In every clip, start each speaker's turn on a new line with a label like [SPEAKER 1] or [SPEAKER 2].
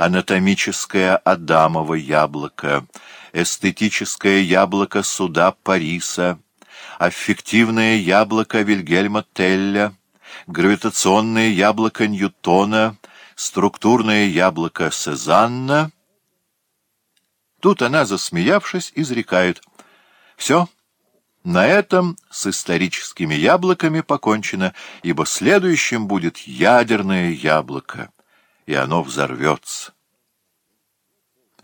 [SPEAKER 1] анатомическое Адамово яблоко, эстетическое яблоко суда Париса, аффективное яблоко Вильгельма Телля, гравитационное яблоко Ньютона, структурное яблоко Сезанна. Тут она, засмеявшись, изрекает. «Все». На этом с историческими яблоками покончено, ибо следующим будет ядерное яблоко и оно взорвется.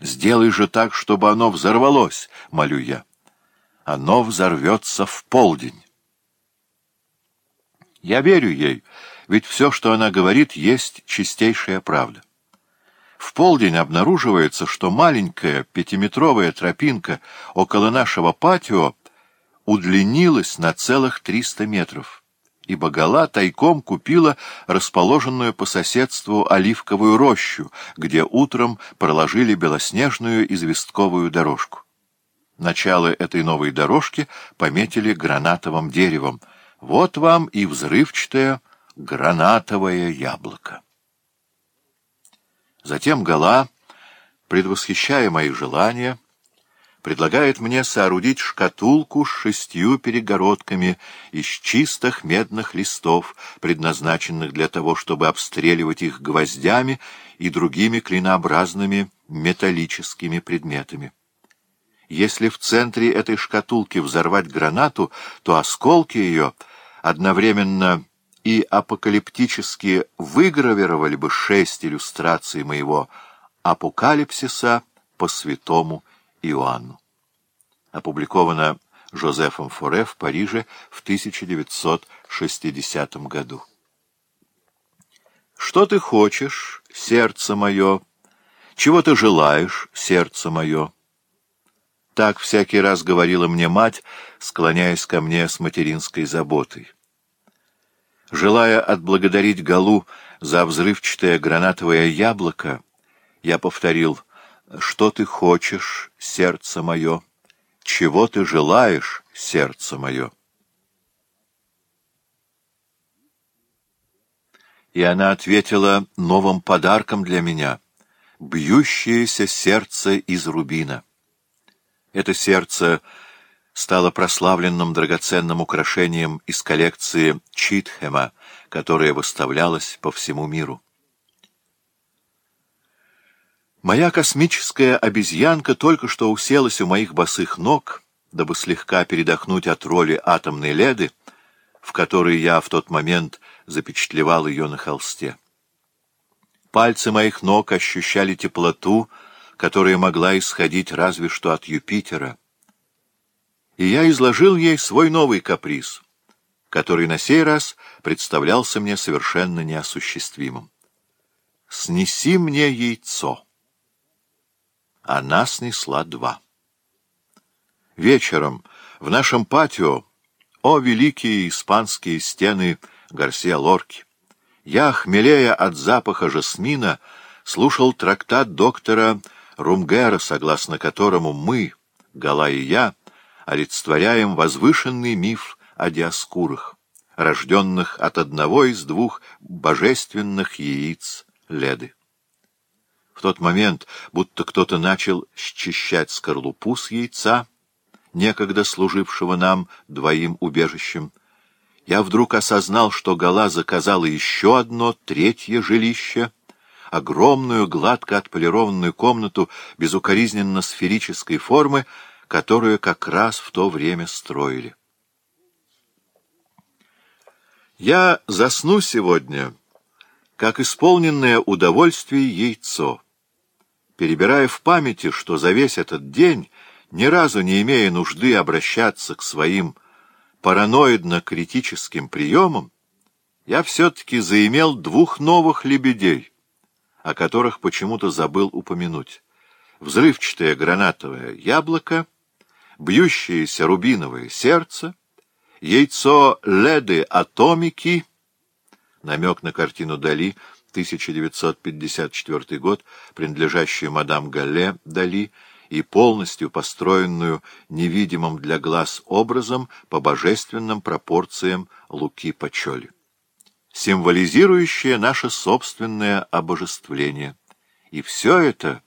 [SPEAKER 1] «Сделай же так, чтобы оно взорвалось», — молю я. «Оно взорвется в полдень». Я верю ей, ведь все, что она говорит, есть чистейшая правда. В полдень обнаруживается, что маленькая пятиметровая тропинка около нашего патио удлинилась на целых 300 метров и Багала тайком купила расположенную по соседству оливковую рощу, где утром проложили белоснежную известковую дорожку. Начало этой новой дорожки пометили гранатовым деревом. Вот вам и взрывчатое гранатовое яблоко. Затем Гала, предвосхищая мои желания, предлагает мне соорудить шкатулку с шестью перегородками из чистых медных листов, предназначенных для того, чтобы обстреливать их гвоздями и другими клинообразными металлическими предметами. Если в центре этой шкатулки взорвать гранату, то осколки ее одновременно и апокалиптически выгравировали бы шесть иллюстраций моего апокалипсиса по святому Иоанну. Опубликовано Жозефом Форе в Париже в 1960 году. «Что ты хочешь, сердце мое? Чего ты желаешь, сердце мое?» Так всякий раз говорила мне мать, склоняясь ко мне с материнской заботой. Желая отблагодарить Галу за взрывчатое гранатовое яблоко, я повторил — что ты хочешь, сердце мое? Чего ты желаешь, сердце мое? И она ответила новым подарком для меня, бьющееся сердце из рубина. Это сердце стало прославленным драгоценным украшением из коллекции Читхема, которое выставлялось по всему миру. Моя космическая обезьянка только что уселась у моих босых ног, дабы слегка передохнуть от роли атомной леды, в которой я в тот момент запечатлевал ее на холсте. Пальцы моих ног ощущали теплоту, которая могла исходить разве что от Юпитера. И я изложил ей свой новый каприз, который на сей раз представлялся мне совершенно неосуществимым. «Снеси мне яйцо». А она снесла два. Вечером в нашем патио, о великие испанские стены Гарсия Лорки, я, хмелея от запаха жасмина, слушал трактат доктора Румгера, согласно которому мы, Гала и я, олицетворяем возвышенный миф о диаскурах, рожденных от одного из двух божественных яиц Леды. В тот момент, будто кто-то начал счищать скорлупу с яйца, некогда служившего нам двоим убежищем, я вдруг осознал, что Гала заказала еще одно, третье жилище, огромную, гладко отполированную комнату безукоризненно сферической формы, которую как раз в то время строили. Я засну сегодня, как исполненное удовольствие яйцо перебирая в памяти, что за весь этот день, ни разу не имея нужды обращаться к своим параноидно-критическим приемам, я все-таки заимел двух новых лебедей, о которых почему-то забыл упомянуть. Взрывчатое гранатовое яблоко, бьющееся рубиновое сердце, яйцо леды-атомики, намек на картину Дали — 1954 год, принадлежащую мадам Галле Дали, и полностью построенную невидимым для глаз образом по божественным пропорциям Луки Пачоли, символизирующее наше собственное обожествление. И все это —